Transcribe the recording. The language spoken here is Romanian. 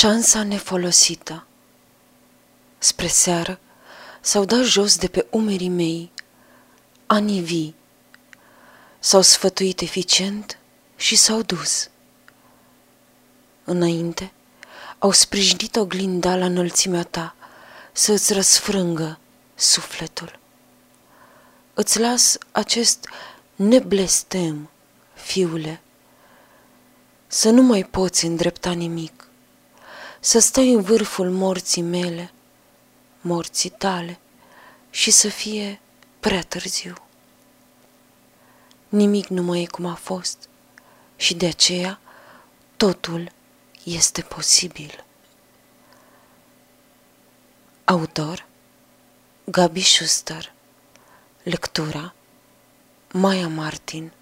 Șansa nefolosită Spre seară s-au dat jos de pe umerii mei anii vii. S-au sfătuit eficient și s-au dus. Înainte au sprijinit oglinda la înălțimea ta să îți răsfrângă sufletul. Îți las acest neblestem, fiule, să nu mai poți îndrepta nimic să stai în vârful morții mele, morții tale, și să fie prea târziu. Nimic nu mai e cum a fost și de aceea totul este posibil. Autor Gabi Schuster Lectura Maia Martin